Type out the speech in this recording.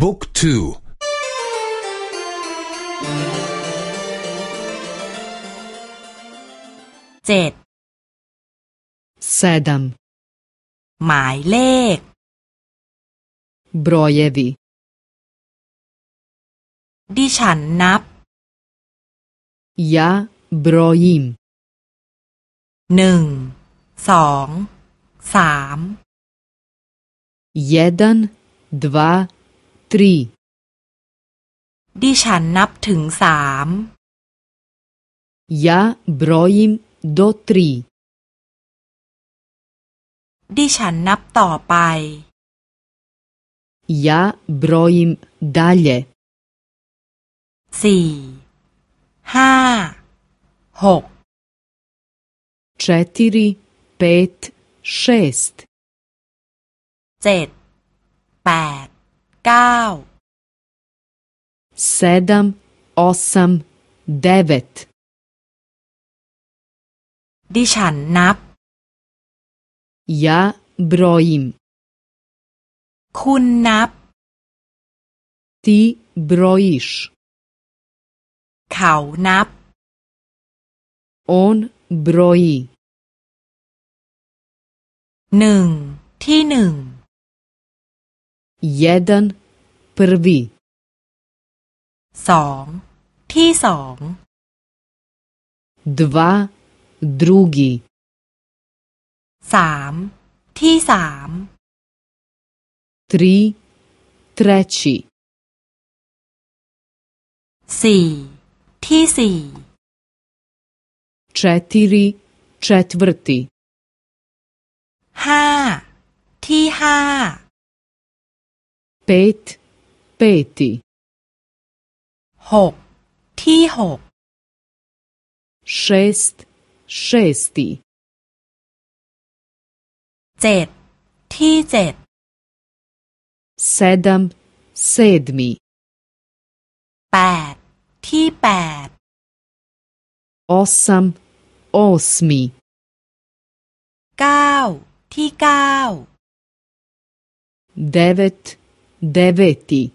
บุ๊กทูเจ็ดเซดัมหมายเลข บรอยวีดิฉันนับยาบรอยิม หนึ่ง สองสาม j ดันดว่าดิฉันนับถึงสามยาบรอยมดตรีดิฉันนับต่อไปยาบรอยมดาลเลสี่ห้าหกสี่ห้าหกเจ็ดแปด9 sedam, osam, devet. ดิฉันนับ Ja brojim. คุณนับ Ti brojiš. เขานับ On broji. หนึ่งที่หนึ่ง Jedan prvi. สองที่สอง Dva drugi. สามที่สาม Tri treći. สี่ที่สี่ Četiri četvrti. ห้าที่ห้า pet เปติหกที่หก šest šesti เจ็ดที่เจ็ด sedam sedmi แปดที่แปด osam osmi เก้าที่เก้า devet Deveti.